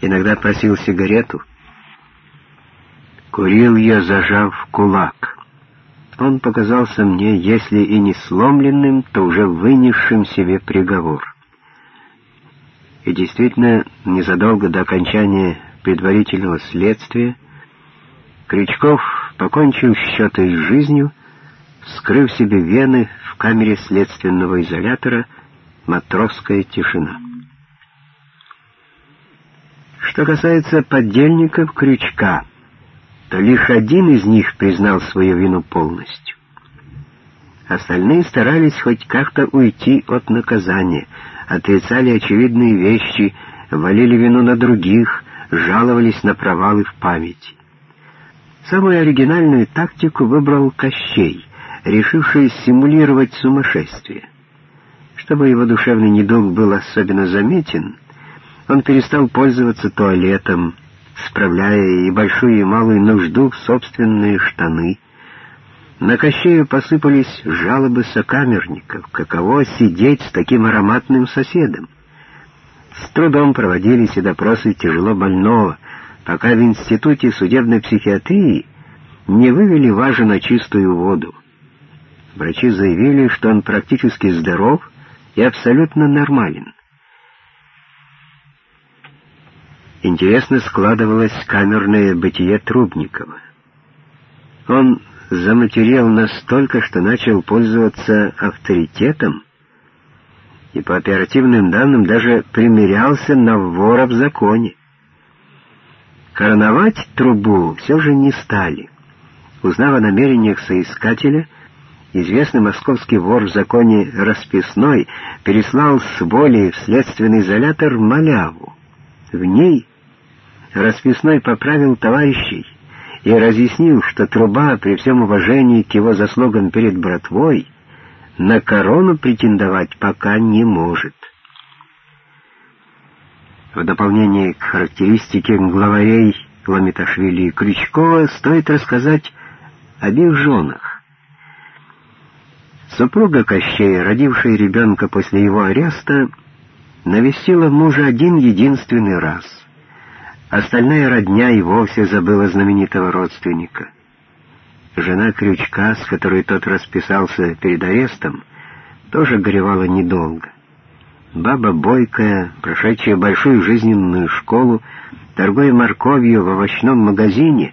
иногда просил сигарету. Курил я, зажав кулак. Он показался мне, если и не сломленным, то уже вынесшим себе приговор. И действительно, незадолго до окончания предварительного следствия, Крючков покончил счеты с жизнью, скрыв себе вены в камере следственного изолятора «Матросская тишина». Что касается поддельников Крючка, то лишь один из них признал свою вину полностью. Остальные старались хоть как-то уйти от наказания, отрицали очевидные вещи, валили вину на других, жаловались на провалы в памяти. Самую оригинальную тактику выбрал Кощей, решивший симулировать сумасшествие. Чтобы его душевный недуг был особенно заметен, он перестал пользоваться туалетом, справляя и большую и малую нужду в собственные штаны. На Кощею посыпались жалобы сокамерников, каково сидеть с таким ароматным соседом. С трудом проводились и допросы тяжело больного, пока в Институте судебной психиатрии не вывели Важа на чистую воду. Врачи заявили, что он практически здоров и абсолютно нормален. Интересно складывалось камерное бытие Трубникова. Он заматерел настолько, что начал пользоваться авторитетом, и по оперативным данным даже примирялся на вора в законе. Короновать трубу все же не стали. Узнав о намерениях соискателя, известный московский вор в законе Расписной переслал с воли в следственный изолятор маляву. В ней Расписной поправил товарищей и разъяснил, что труба, при всем уважении к его заслугам перед братвой, на корону претендовать пока не может. В дополнение к характеристике главарей Ламиташвили и Крючкова стоит рассказать об их женах. Супруга Кощея, родившая ребенка после его ареста, навестила мужа один единственный раз. Остальная родня и вовсе забыла знаменитого родственника. Жена Крючка, с которой тот расписался перед арестом, тоже горевала недолго. Баба бойкая, прошедшая большую жизненную школу, торгуя морковью в овощном магазине,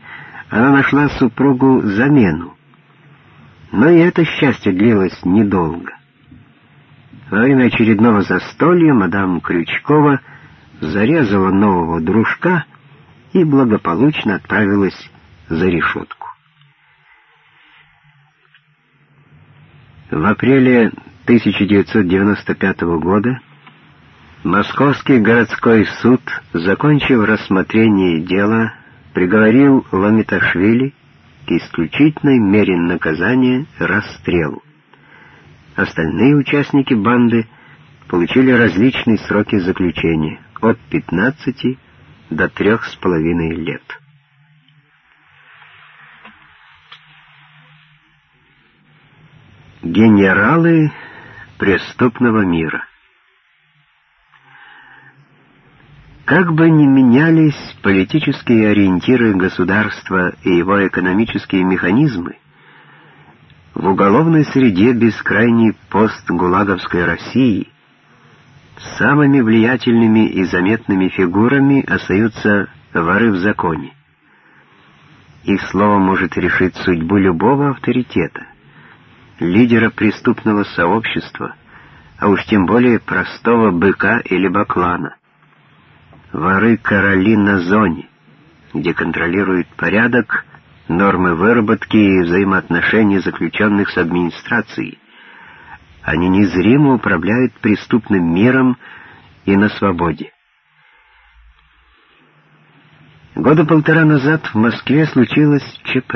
она нашла супругу замену. Но и это счастье длилось недолго. Во время очередного застолья мадам Крючкова зарезала нового дружка и благополучно отправилась за решетку. В апреле 1995 года Московский городской суд, закончив рассмотрение дела, приговорил Ламиташвили к исключительной мере наказания расстрелу. Остальные участники банды получили различные сроки заключения от 15 до трех с половиной лет. Генералы преступного мира Как бы ни менялись политические ориентиры государства и его экономические механизмы, в уголовной среде бескрайней постгулаговской России самыми влиятельными и заметными фигурами остаются воры в законе. Их слово может решить судьбу любого авторитета, лидера преступного сообщества, а уж тем более простого быка или баклана. Воры-короли на зоне, где контролируют порядок, нормы выработки и взаимоотношения заключенных с администрацией. Они незримо управляют преступным миром и на свободе. Года полтора назад в Москве случилось ЧП.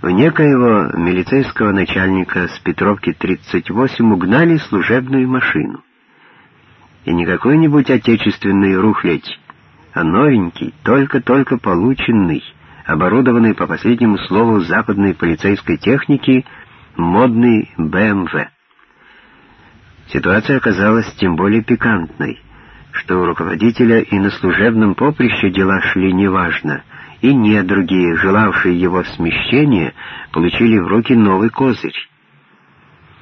У некоего милицейского начальника с Петровки 38 угнали служебную машину. И не какой-нибудь отечественный рухлядь, а новенький, только-только полученный, оборудованный по последнему слову западной полицейской техники, модный БМВ. Ситуация оказалась тем более пикантной, что у руководителя и на служебном поприще дела шли неважно, и не другие, желавшие его смещения, получили в руки новый козырь.